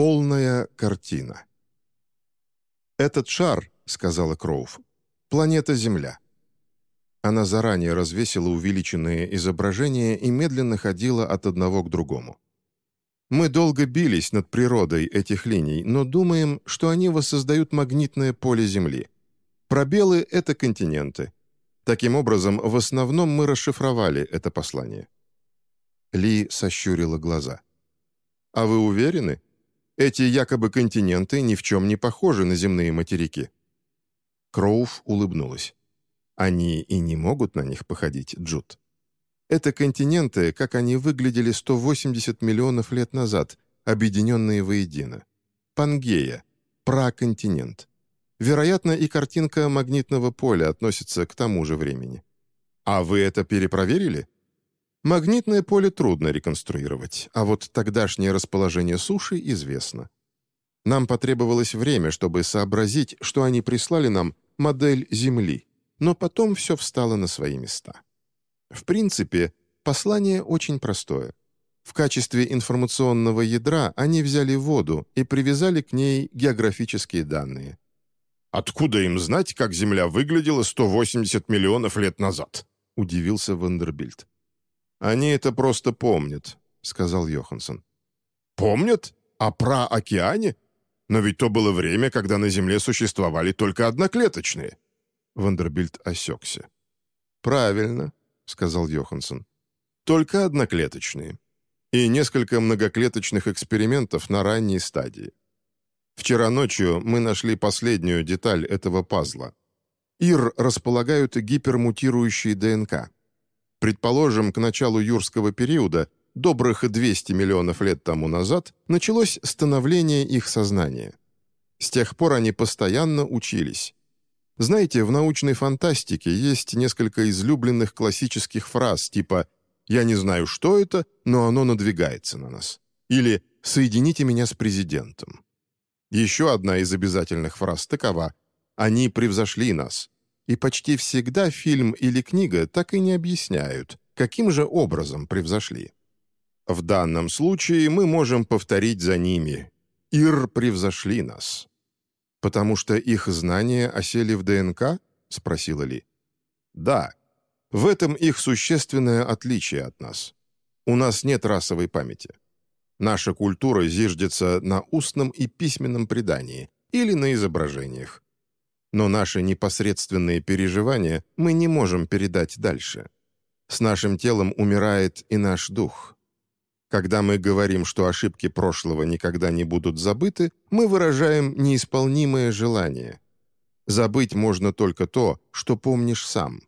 Полная картина. «Этот шар», — сказала Кроув, — «планета Земля». Она заранее развесила увеличенные изображения и медленно ходила от одного к другому. Мы долго бились над природой этих линий, но думаем, что они воссоздают магнитное поле Земли. Пробелы — это континенты. Таким образом, в основном мы расшифровали это послание. Ли сощурила глаза. «А вы уверены? Эти якобы континенты ни в чем не похожи на земные материки». Кроув улыбнулась. «Они и не могут на них походить, Джуд. Это континенты, как они выглядели 180 миллионов лет назад, объединенные воедино. Пангея, праконтинент. Вероятно, и картинка магнитного поля относится к тому же времени. А вы это перепроверили? Магнитное поле трудно реконструировать, а вот тогдашнее расположение суши известно. Нам потребовалось время, чтобы сообразить, что они прислали нам модель Земли, но потом все встало на свои места. В принципе, послание очень простое. В качестве информационного ядра они взяли воду и привязали к ней географические данные. «Откуда им знать, как Земля выглядела 180 миллионов лет назад?» — удивился Вандербильд. «Они это просто помнят», — сказал Йоханссон. «Помнят? А про океане? Но ведь то было время, когда на Земле существовали только одноклеточные». Вандербильд осекся. «Правильно сказал Йоханссон. «Только одноклеточные. И несколько многоклеточных экспериментов на ранней стадии. Вчера ночью мы нашли последнюю деталь этого пазла. ИР располагают гипермутирующие ДНК. Предположим, к началу юрского периода, добрых 200 миллионов лет тому назад, началось становление их сознания. С тех пор они постоянно учились. Знаете, в научной фантастике есть несколько излюбленных классических фраз типа «Я не знаю, что это, но оно надвигается на нас» или «Соедините меня с президентом». Еще одна из обязательных фраз такова «Они превзошли нас». И почти всегда фильм или книга так и не объясняют, каким же образом превзошли. В данном случае мы можем повторить за ними «Ир превзошли нас». «Потому что их знания осели в ДНК?» — спросила Ли. «Да. В этом их существенное отличие от нас. У нас нет расовой памяти. Наша культура зиждется на устном и письменном предании или на изображениях. Но наши непосредственные переживания мы не можем передать дальше. С нашим телом умирает и наш дух. Когда мы говорим, что ошибки прошлого никогда не будут забыты, мы выражаем неисполнимое желание. Забыть можно только то, что помнишь сам.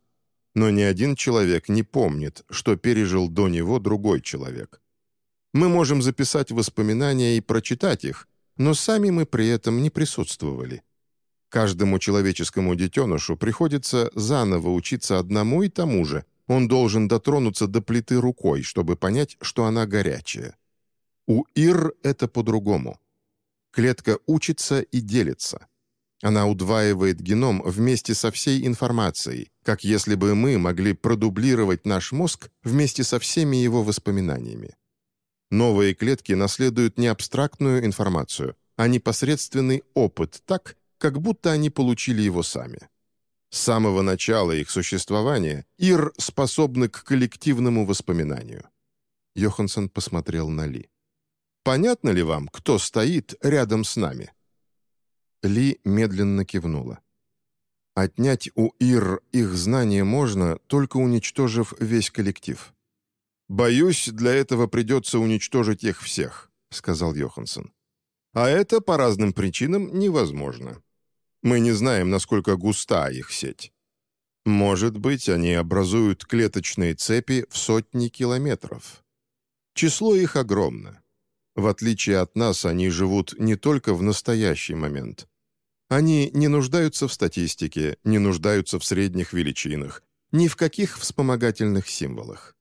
Но ни один человек не помнит, что пережил до него другой человек. Мы можем записать воспоминания и прочитать их, но сами мы при этом не присутствовали. Каждому человеческому детенышу приходится заново учиться одному и тому же, он должен дотронуться до плиты рукой, чтобы понять, что она горячая. У Ир это по-другому. Клетка учится и делится. Она удваивает геном вместе со всей информацией, как если бы мы могли продублировать наш мозг вместе со всеми его воспоминаниями. Новые клетки наследуют не абстрактную информацию, а непосредственный опыт так, как будто они получили его сами. С самого начала их существования Ир способны к коллективному воспоминанию. Йоханссон посмотрел на Ли. «Понятно ли вам, кто стоит рядом с нами?» Ли медленно кивнула. «Отнять у Ир их знания можно, только уничтожив весь коллектив». «Боюсь, для этого придется уничтожить их всех», — сказал Йоханссон. «А это по разным причинам невозможно. Мы не знаем, насколько густа их сеть. Может быть, они образуют клеточные цепи в сотни километров. Число их огромно. В отличие от нас, они живут не только в настоящий момент. Они не нуждаются в статистике, не нуждаются в средних величинах, ни в каких вспомогательных символах.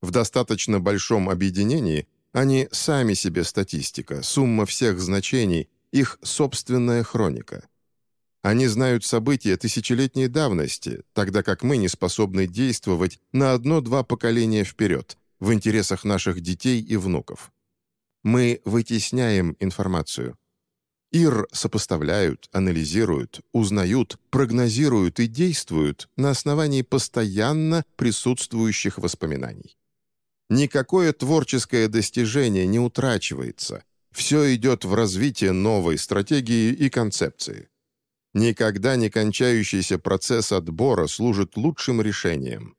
В достаточно большом объединении они сами себе статистика, сумма всех значений, их собственная хроника – они знают события тысячелетней давности, тогда как мы не способны действовать на одно-два поколения вперед, в интересах наших детей и внуков. Мы вытесняем информацию. ИР сопоставляют, анализируют, узнают, прогнозируют и действуют на основании постоянно присутствующих воспоминаний. Никакое творческое достижение не утрачивается. Все идет в развитие новой стратегии и концепции. Никогда не кончающийся процесс отбора служит лучшим решением.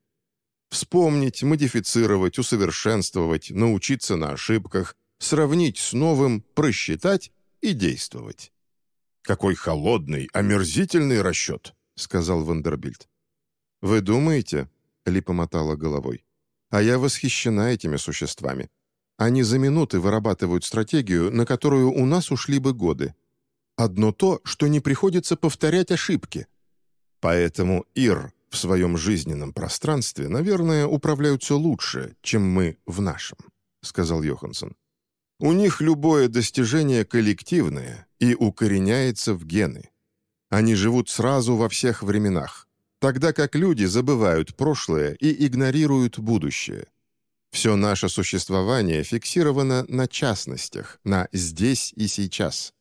Вспомнить, модифицировать, усовершенствовать, научиться на ошибках, сравнить с новым, просчитать и действовать. «Какой холодный, омерзительный расчет», — сказал Вандербильд. «Вы думаете?» — Ли помотала головой. «А я восхищена этими существами. Они за минуты вырабатывают стратегию, на которую у нас ушли бы годы. Одно то, что не приходится повторять ошибки. Поэтому Ир в своем жизненном пространстве, наверное, управляются лучше, чем мы в нашем», — сказал Йоханссон. «У них любое достижение коллективное и укореняется в гены. Они живут сразу во всех временах, тогда как люди забывают прошлое и игнорируют будущее. Все наше существование фиксировано на частностях, на «здесь и сейчас».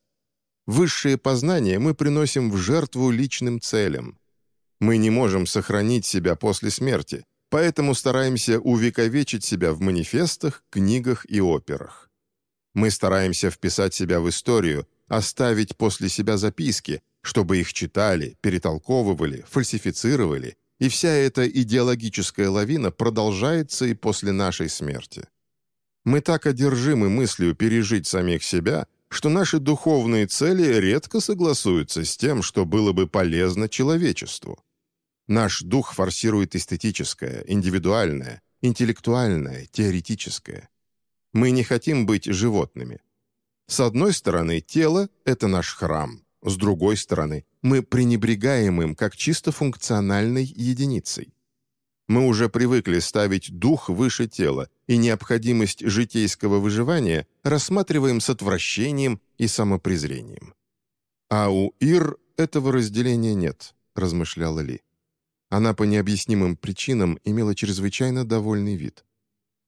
Высшие познания мы приносим в жертву личным целям. Мы не можем сохранить себя после смерти, поэтому стараемся увековечить себя в манифестах, книгах и операх. Мы стараемся вписать себя в историю, оставить после себя записки, чтобы их читали, перетолковывали, фальсифицировали, и вся эта идеологическая лавина продолжается и после нашей смерти. Мы так одержимы мыслью пережить самих себя, что наши духовные цели редко согласуются с тем, что было бы полезно человечеству. Наш дух форсирует эстетическое, индивидуальное, интеллектуальное, теоретическое. Мы не хотим быть животными. С одной стороны, тело — это наш храм. С другой стороны, мы пренебрегаем им как чисто функциональной единицей. Мы уже привыкли ставить дух выше тела, и необходимость житейского выживания рассматриваем с отвращением и самопрезрением. «А у Ир этого разделения нет», — размышляла Ли. Она по необъяснимым причинам имела чрезвычайно довольный вид.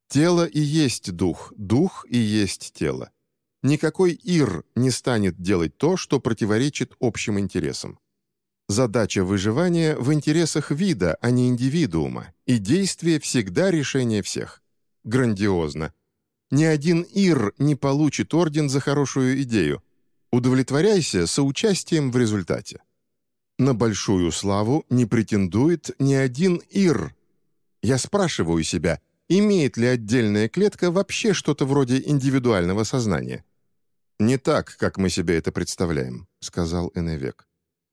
«Тело и есть дух, дух и есть тело. Никакой Ир не станет делать то, что противоречит общим интересам. Задача выживания в интересах вида, а не индивидуума, и действие всегда решение всех. Грандиозно. Ни один Ир не получит орден за хорошую идею. Удовлетворяйся соучастием в результате. На большую славу не претендует ни один Ир. Я спрашиваю себя, имеет ли отдельная клетка вообще что-то вроде индивидуального сознания? «Не так, как мы себе это представляем», — сказал Эневек.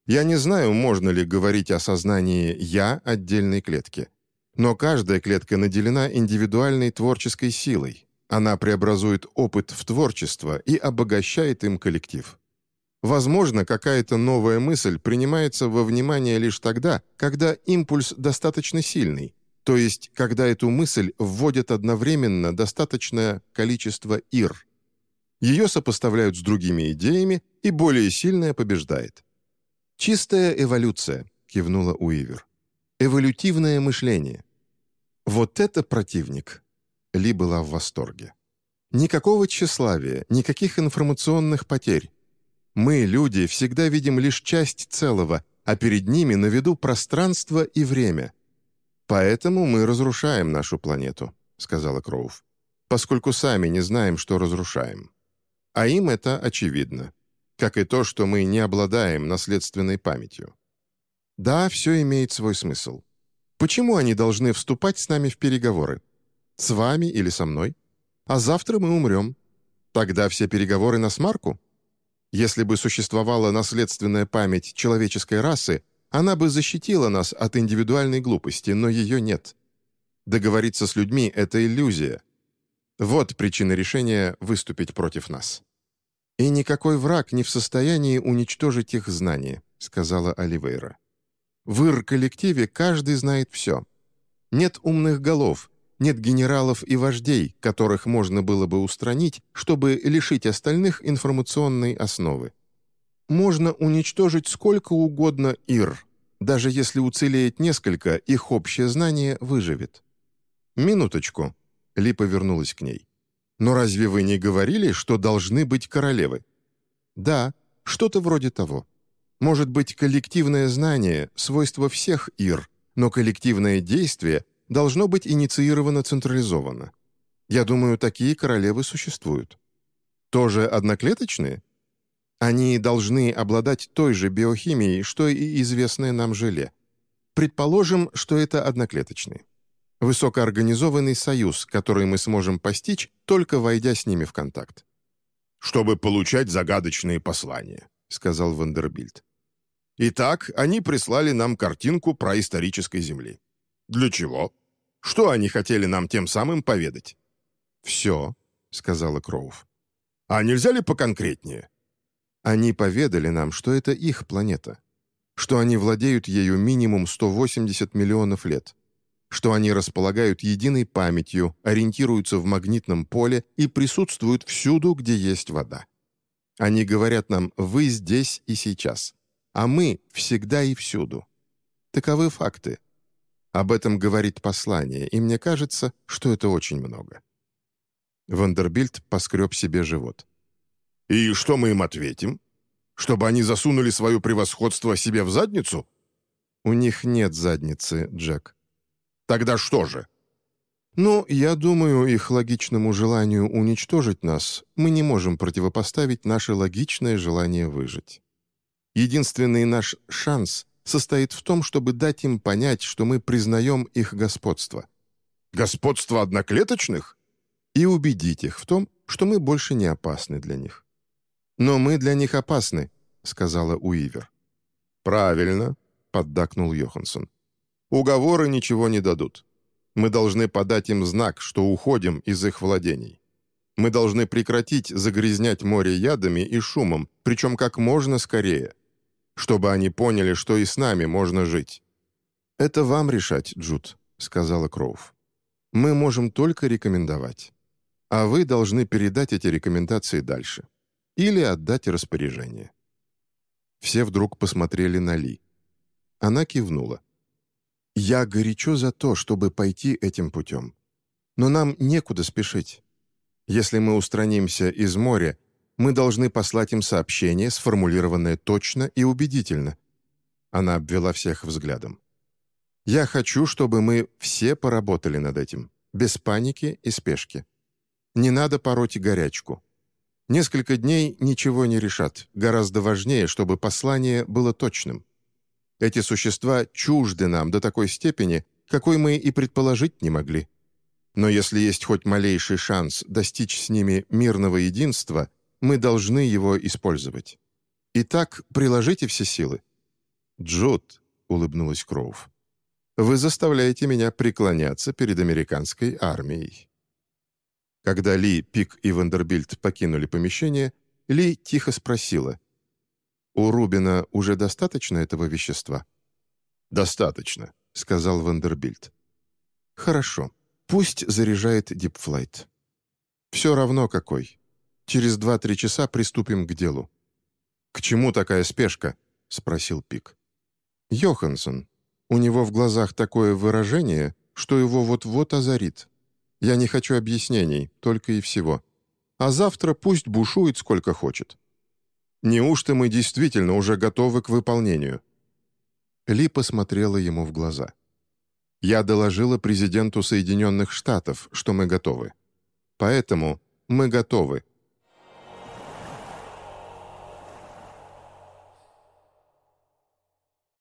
Я не знаю, можно ли говорить о сознании «я» отдельной клетки. Но каждая клетка наделена индивидуальной творческой силой. Она преобразует опыт в творчество и обогащает им коллектив. Возможно, какая-то новая мысль принимается во внимание лишь тогда, когда импульс достаточно сильный, то есть когда эту мысль вводят одновременно достаточное количество ир. Ее сопоставляют с другими идеями, и более сильная побеждает. «Чистая эволюция», — кивнула Уивер. «Эволютивное мышление». «Вот это противник!» Ли была в восторге. «Никакого тщеславия, никаких информационных потерь. Мы, люди, всегда видим лишь часть целого, а перед ними на виду пространство и время. Поэтому мы разрушаем нашу планету», — сказала Кроув, «поскольку сами не знаем, что разрушаем. А им это очевидно как и то, что мы не обладаем наследственной памятью. Да, все имеет свой смысл. Почему они должны вступать с нами в переговоры? С вами или со мной? А завтра мы умрем. Тогда все переговоры на смарку? Если бы существовала наследственная память человеческой расы, она бы защитила нас от индивидуальной глупости, но ее нет. Договориться с людьми — это иллюзия. Вот причина решения выступить против нас. «И никакой враг не в состоянии уничтожить их знания», — сказала Оливейра. «В Ир-коллективе каждый знает все. Нет умных голов, нет генералов и вождей, которых можно было бы устранить, чтобы лишить остальных информационной основы. Можно уничтожить сколько угодно Ир, даже если уцелеет несколько, их общее знание выживет». «Минуточку», — Ли повернулась к ней. Но разве вы не говорили, что должны быть королевы? Да, что-то вроде того. Может быть, коллективное знание — свойство всех ир, но коллективное действие должно быть инициировано централизованно. Я думаю, такие королевы существуют. Тоже одноклеточные? Они должны обладать той же биохимией, что и известное нам желе. Предположим, что это одноклеточные. Высокоорганизованный союз, который мы сможем постичь, только войдя с ними в контакт. «Чтобы получать загадочные послания», — сказал Вандербильд. «Итак, они прислали нам картинку про исторической Земли. Для чего? Что они хотели нам тем самым поведать?» «Все», — сказала Кроув. «А нельзя ли поконкретнее?» «Они поведали нам, что это их планета, что они владеют ею минимум 180 миллионов лет, что они располагают единой памятью, ориентируются в магнитном поле и присутствуют всюду, где есть вода. Они говорят нам «вы здесь и сейчас», а мы всегда и всюду. Таковы факты. Об этом говорит послание, и мне кажется, что это очень много. Вандербильд поскреб себе живот. «И что мы им ответим? Чтобы они засунули свое превосходство себе в задницу?» «У них нет задницы, Джек», Тогда что же? Ну, я думаю, их логичному желанию уничтожить нас мы не можем противопоставить наше логичное желание выжить. Единственный наш шанс состоит в том, чтобы дать им понять, что мы признаем их господство. Господство одноклеточных? И убедить их в том, что мы больше не опасны для них. «Но мы для них опасны», — сказала Уивер. «Правильно», — поддакнул Йоханссон. Уговоры ничего не дадут. Мы должны подать им знак, что уходим из их владений. Мы должны прекратить загрязнять море ядами и шумом, причем как можно скорее, чтобы они поняли, что и с нами можно жить». «Это вам решать, Джуд», — сказала Кроув. «Мы можем только рекомендовать. А вы должны передать эти рекомендации дальше. Или отдать распоряжение». Все вдруг посмотрели на Ли. Она кивнула. Я горячо за то, чтобы пойти этим путем. Но нам некуда спешить. Если мы устранимся из моря, мы должны послать им сообщение, сформулированное точно и убедительно. Она обвела всех взглядом. Я хочу, чтобы мы все поработали над этим, без паники и спешки. Не надо пороть горячку. Несколько дней ничего не решат. Гораздо важнее, чтобы послание было точным. Эти существа чужды нам до такой степени, какой мы и предположить не могли. Но если есть хоть малейший шанс достичь с ними мирного единства, мы должны его использовать. Итак, приложите все силы». «Джуд», — улыбнулась Кроув, — «вы заставляете меня преклоняться перед американской армией». Когда Ли, Пик и Вандербильд покинули помещение, Ли тихо спросила, «У Рубина уже достаточно этого вещества?» «Достаточно», — сказал Вандербильд. «Хорошо. Пусть заряжает Дипфлайт. Все равно какой. Через два-три часа приступим к делу». «К чему такая спешка?» — спросил Пик. «Йоханссон. У него в глазах такое выражение, что его вот-вот озарит. Я не хочу объяснений, только и всего. А завтра пусть бушует сколько хочет. Неужто мы действительно уже готовы к выполнению?» Ли посмотрела ему в глаза. «Я доложила президенту Соединенных Штатов, что мы готовы. Поэтому мы готовы,